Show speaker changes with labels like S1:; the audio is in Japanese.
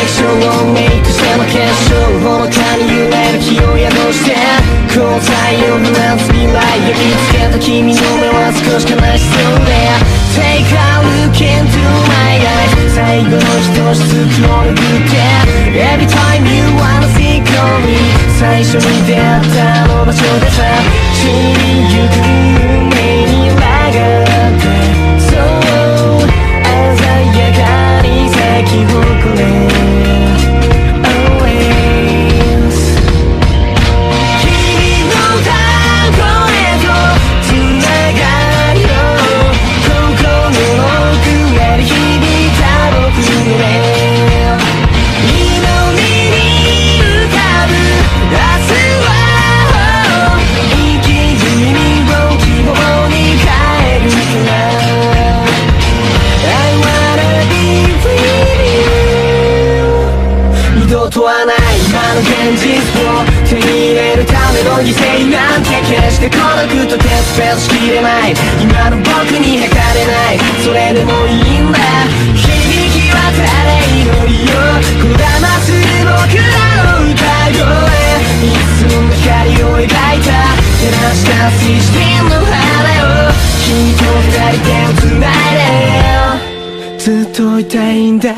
S1: 続してショーをメイクしての結晶ほのかに揺れる気を宿して交際を放つ未来焼き付けた君の目は少し悲しそうで Take a look into my eyes 最後の一つスクロール振って Every time you wanna see me. 最初に出会ったあの場所でさ散りゆく現実を手に入れるための犠牲なんて決して孤独とテスペースしきれない。今の僕に測れない。それでもいいんだ。響き渡れ祈りよこだます僕らの歌声。いつも光を描いた。照らした水晶の花を。君と二人手を繋いでずっといたいんだ。